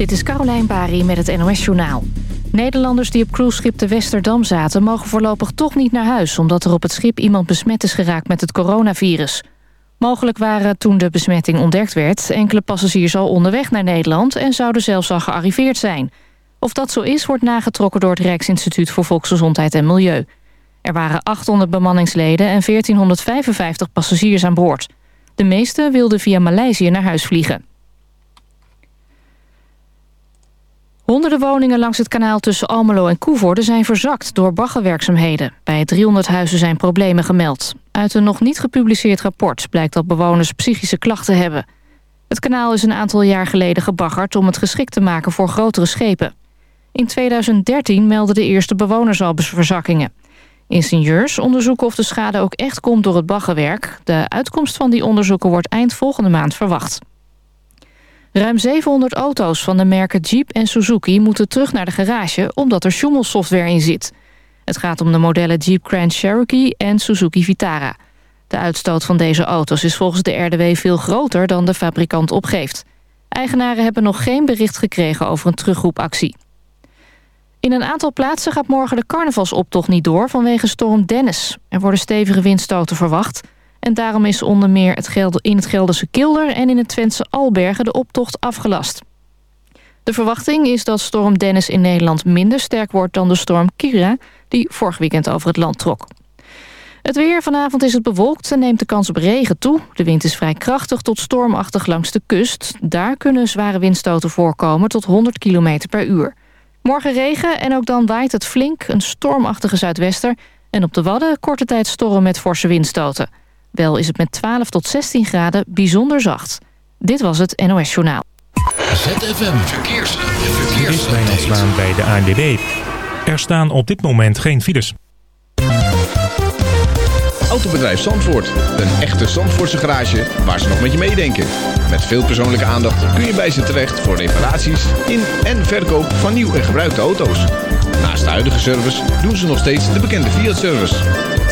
Dit is Carolijn Bari met het NOS Journaal. Nederlanders die op cruiseschip de Westerdam zaten... mogen voorlopig toch niet naar huis... omdat er op het schip iemand besmet is geraakt met het coronavirus. Mogelijk waren toen de besmetting ontdekt werd... enkele passagiers al onderweg naar Nederland... en zouden zelfs al gearriveerd zijn. Of dat zo is, wordt nagetrokken door het Rijksinstituut... voor Volksgezondheid en Milieu. Er waren 800 bemanningsleden en 1455 passagiers aan boord. De meeste wilden via Maleisië naar huis vliegen. Honderden woningen langs het kanaal tussen Almelo en Koevoorde zijn verzakt door baggerwerkzaamheden. Bij 300 huizen zijn problemen gemeld. Uit een nog niet gepubliceerd rapport blijkt dat bewoners psychische klachten hebben. Het kanaal is een aantal jaar geleden gebaggerd om het geschikt te maken voor grotere schepen. In 2013 meldden de eerste bewoners al verzakkingen. Ingenieurs onderzoeken of de schade ook echt komt door het baggerwerk. De uitkomst van die onderzoeken wordt eind volgende maand verwacht. Ruim 700 auto's van de merken Jeep en Suzuki moeten terug naar de garage... omdat er schommelsoftware in zit. Het gaat om de modellen Jeep Grand Cherokee en Suzuki Vitara. De uitstoot van deze auto's is volgens de RDW veel groter dan de fabrikant opgeeft. Eigenaren hebben nog geen bericht gekregen over een terugroepactie. In een aantal plaatsen gaat morgen de carnavalsoptocht niet door vanwege storm Dennis. Er worden stevige windstoten verwacht... En daarom is onder meer het in het Gelderse Kilder en in het Twentse Albergen de optocht afgelast. De verwachting is dat storm Dennis in Nederland minder sterk wordt dan de storm Kira... die vorig weekend over het land trok. Het weer vanavond is het bewolkt en neemt de kans op regen toe. De wind is vrij krachtig tot stormachtig langs de kust. Daar kunnen zware windstoten voorkomen tot 100 km per uur. Morgen regen en ook dan waait het flink, een stormachtige zuidwester... en op de Wadden korte tijd storm met forse windstoten. Wel is het met 12 tot 16 graden bijzonder zacht. Dit was het NOS Journaal. ZFM Verkeers. Verkeers. Dit is bij de ANDB. Er staan op dit moment geen files. Autobedrijf Zandvoort. Een echte Zandvoortse garage waar ze nog met je meedenken. Met veel persoonlijke aandacht kun je bij ze terecht voor reparaties in en verkoop van nieuw en gebruikte auto's. Naast de huidige service doen ze nog steeds de bekende Fiat-service.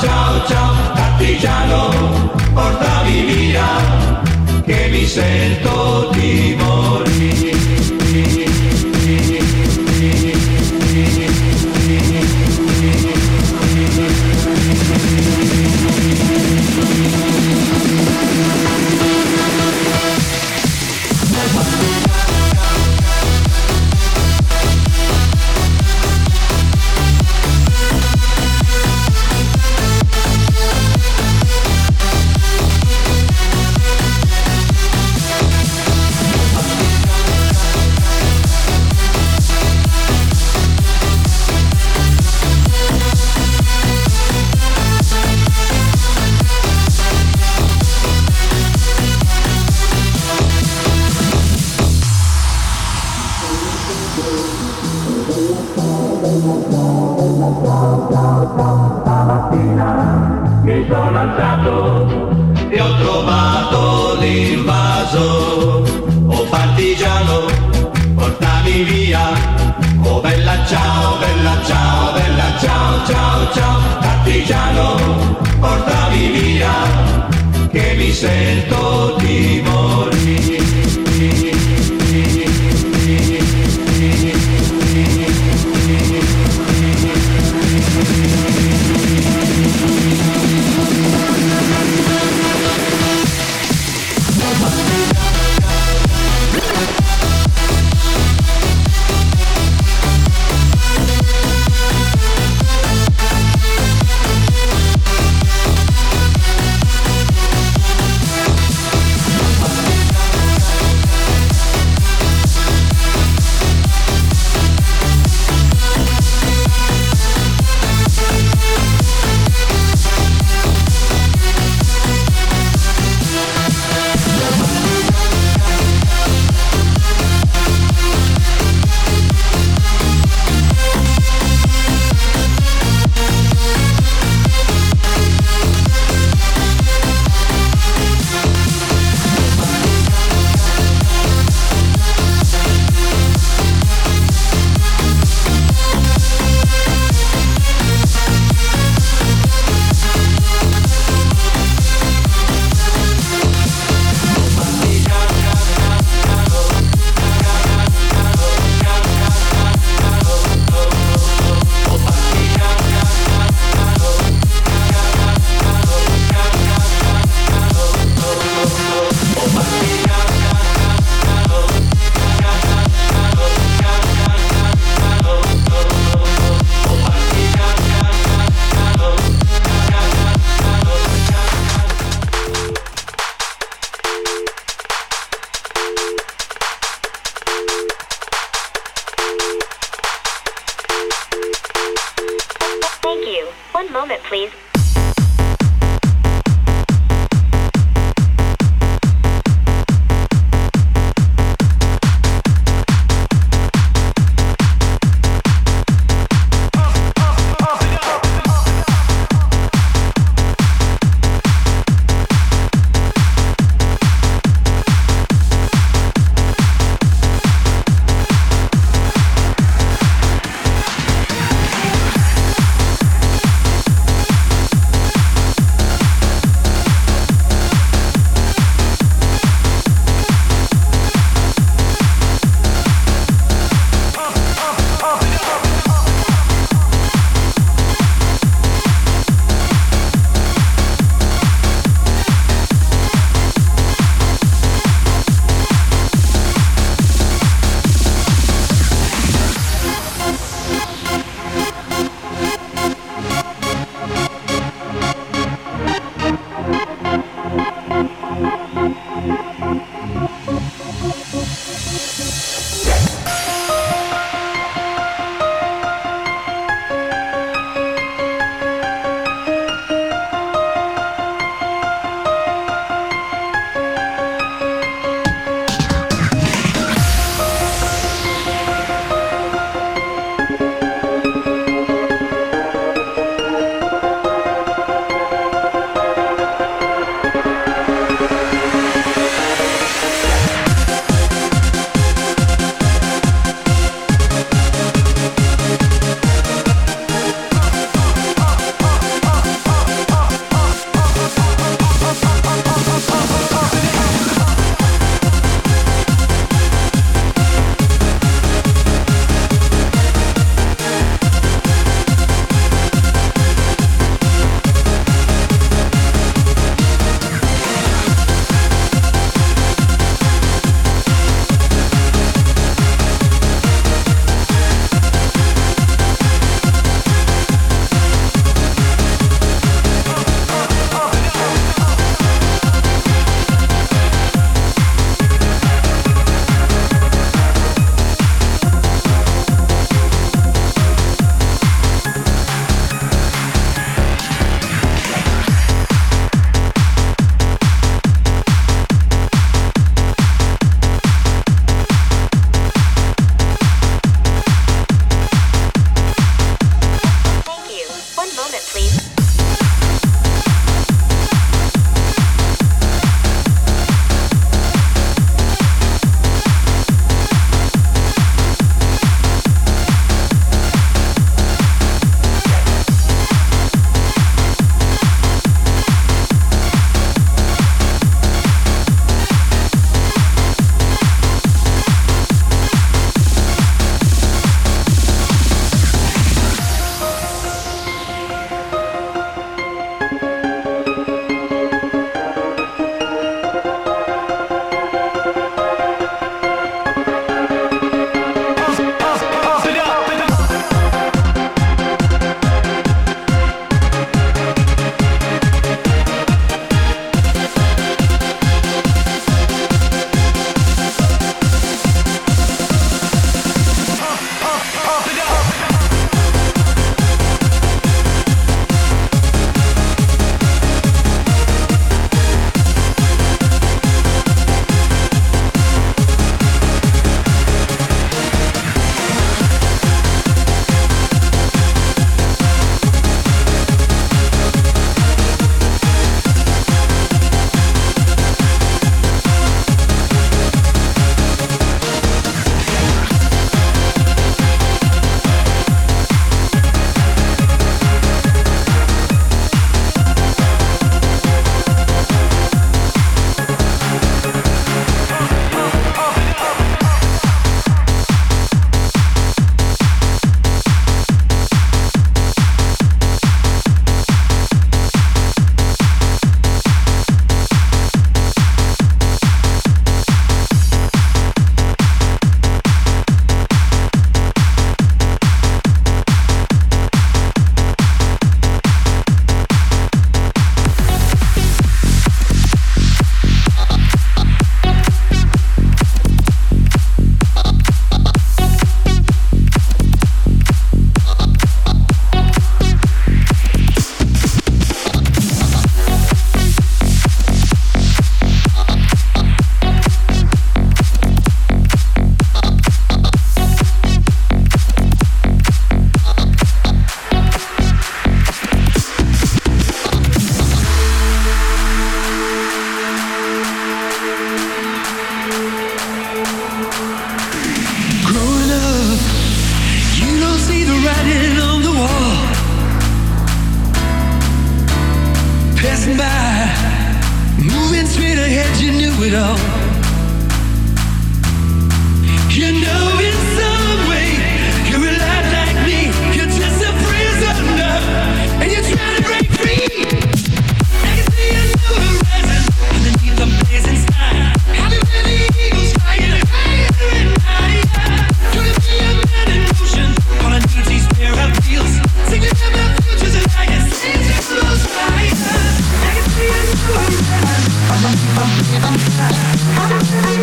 Ciao, ciao, castellano, porta mi vida, che mi sento di morir.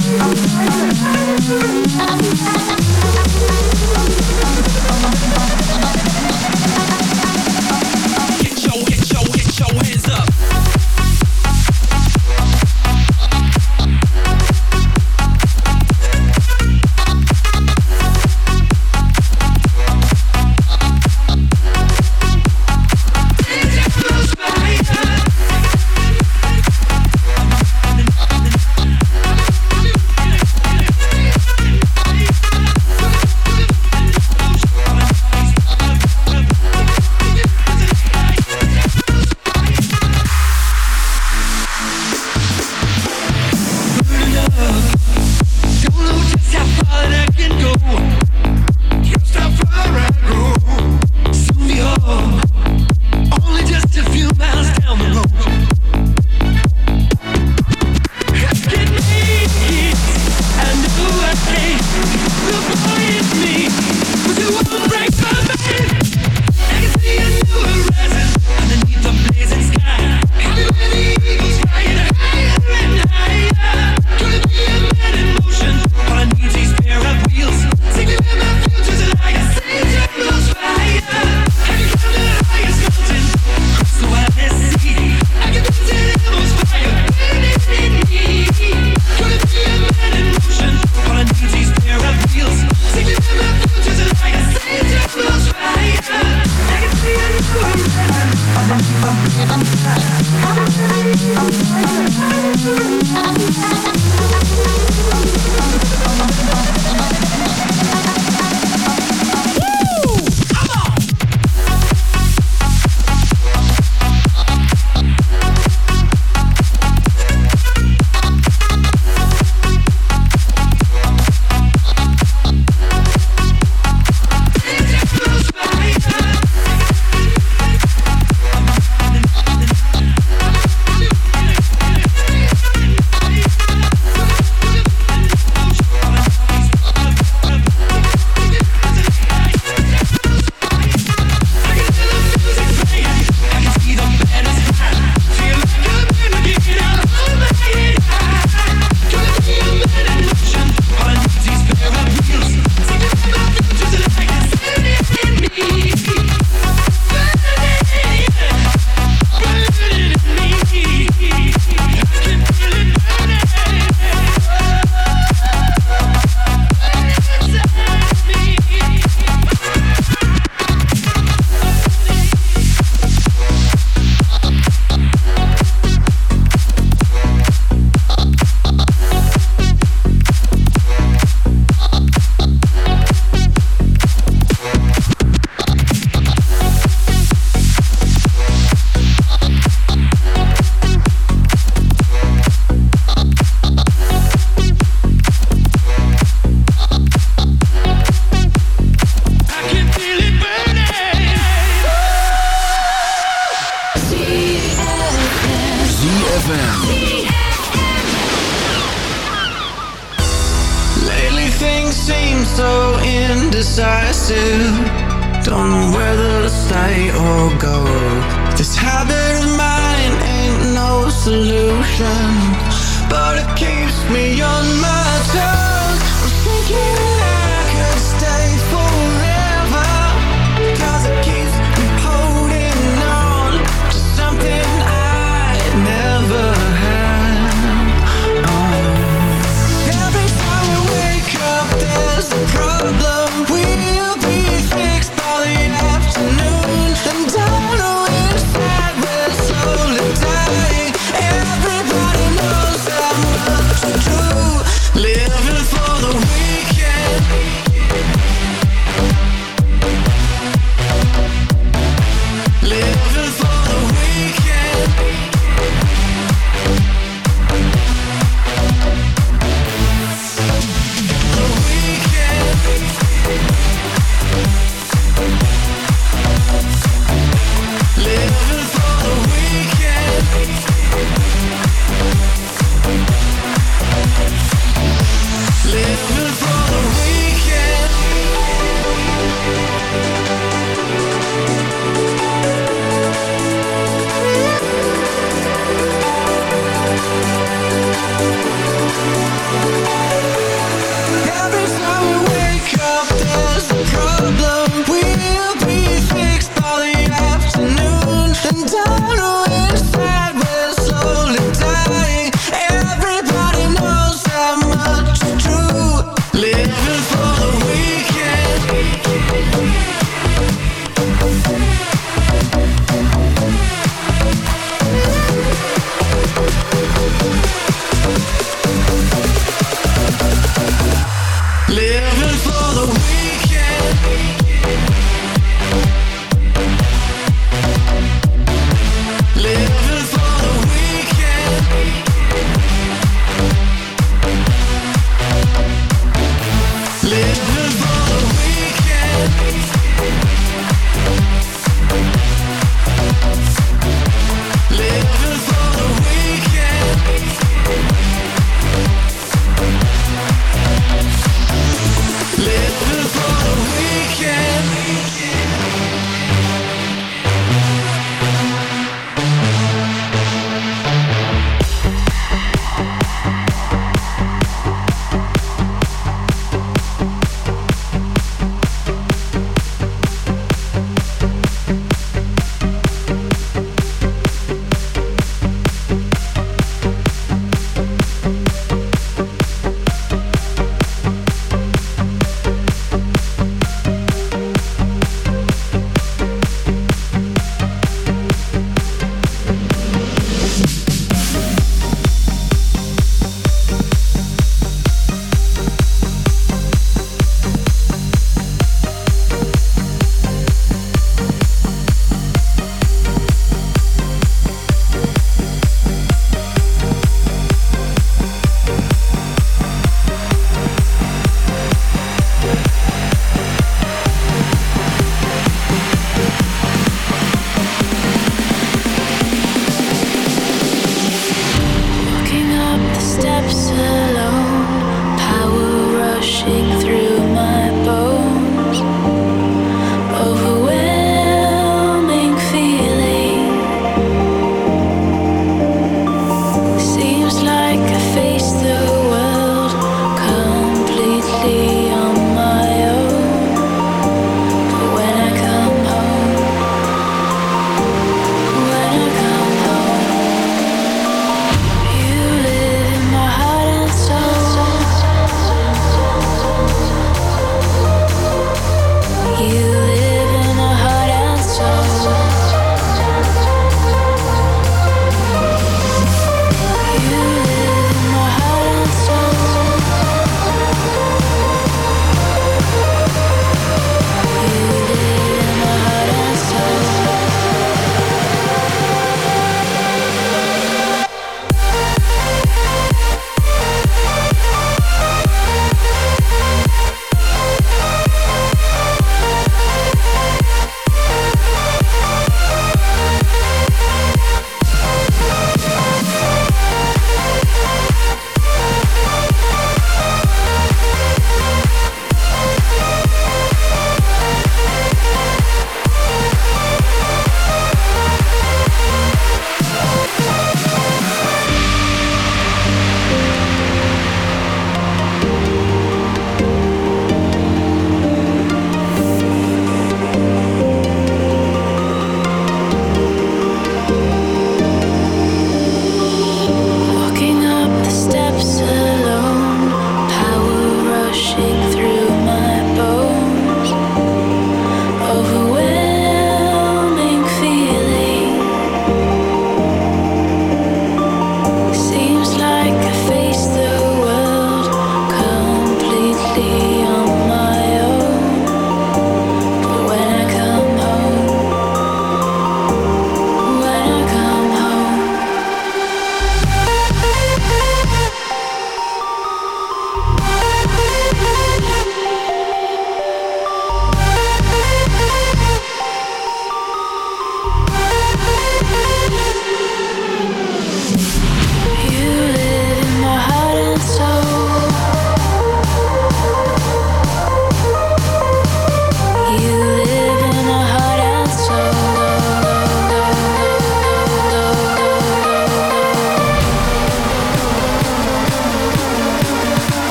I'm sorry.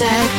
step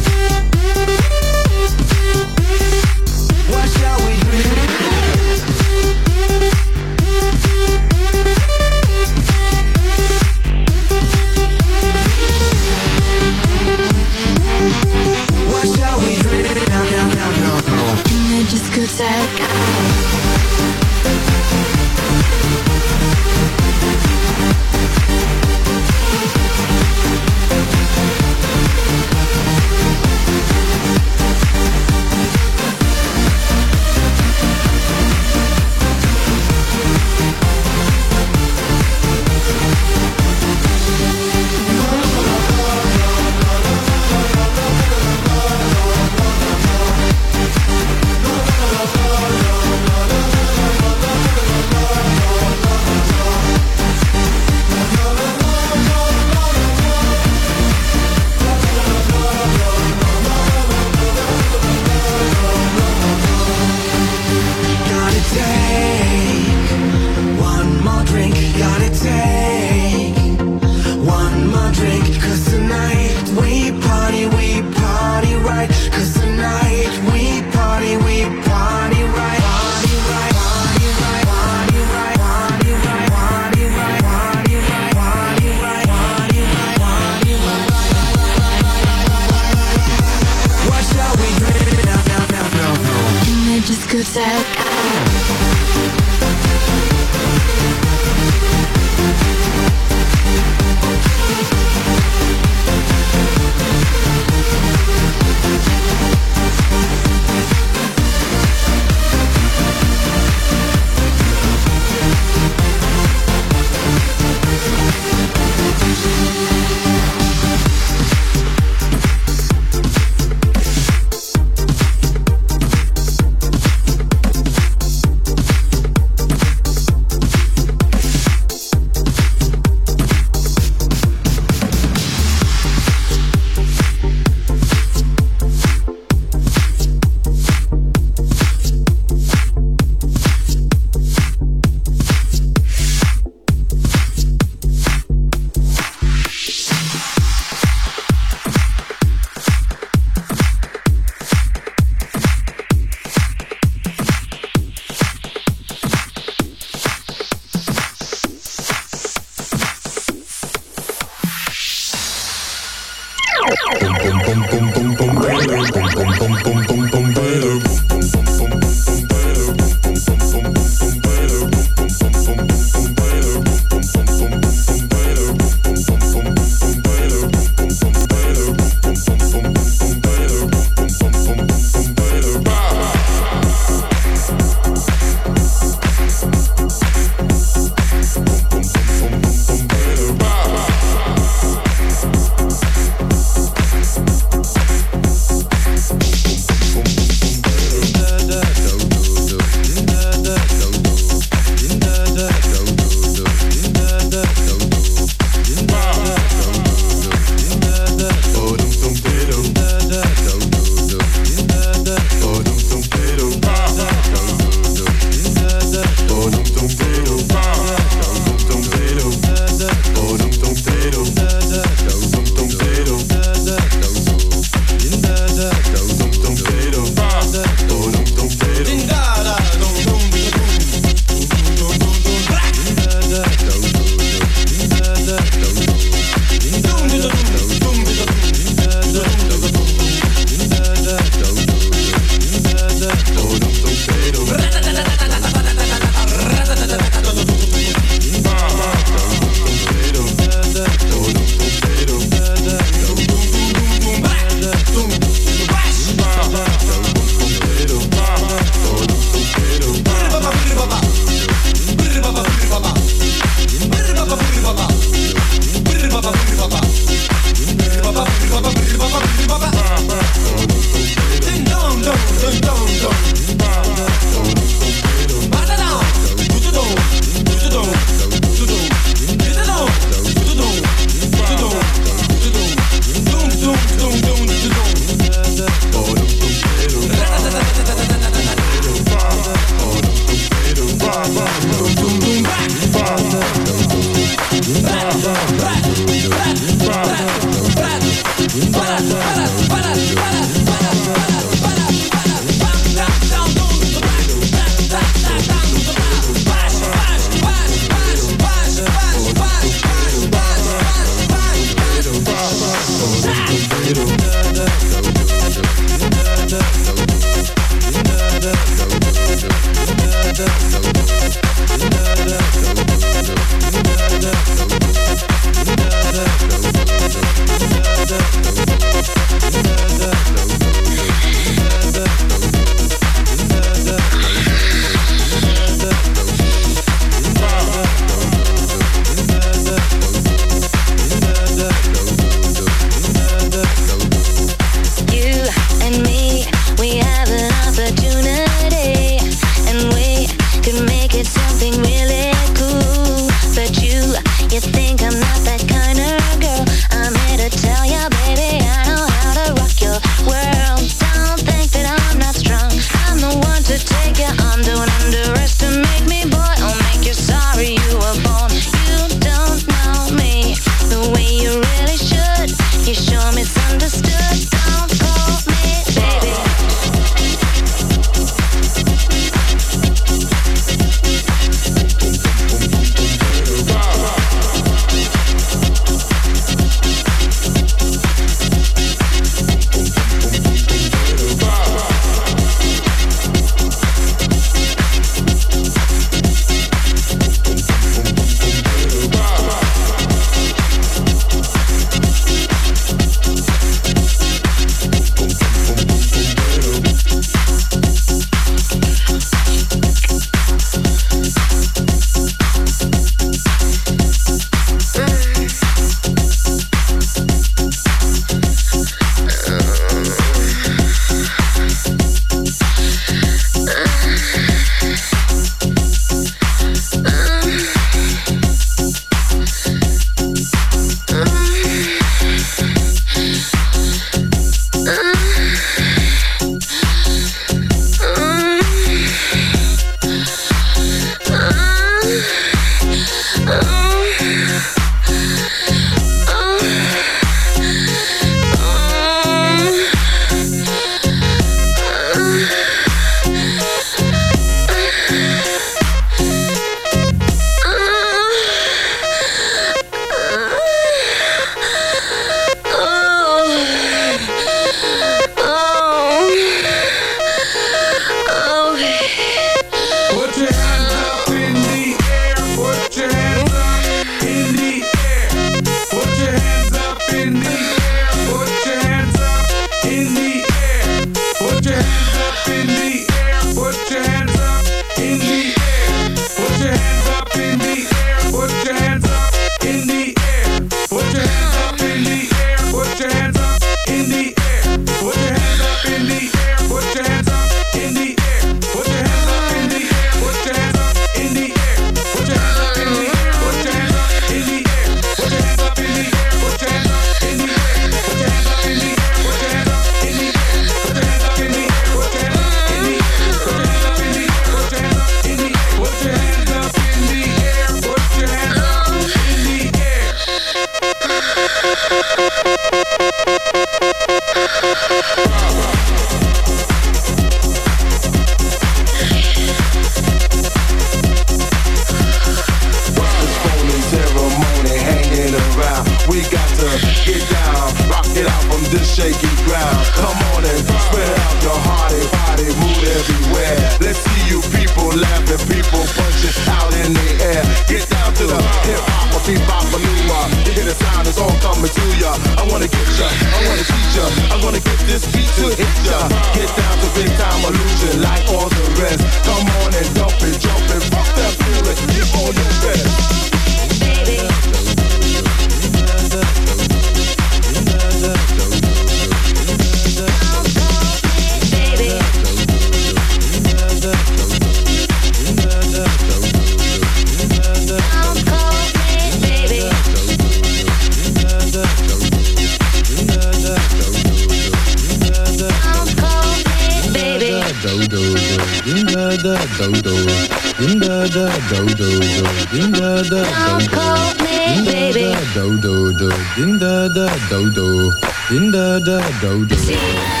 Tot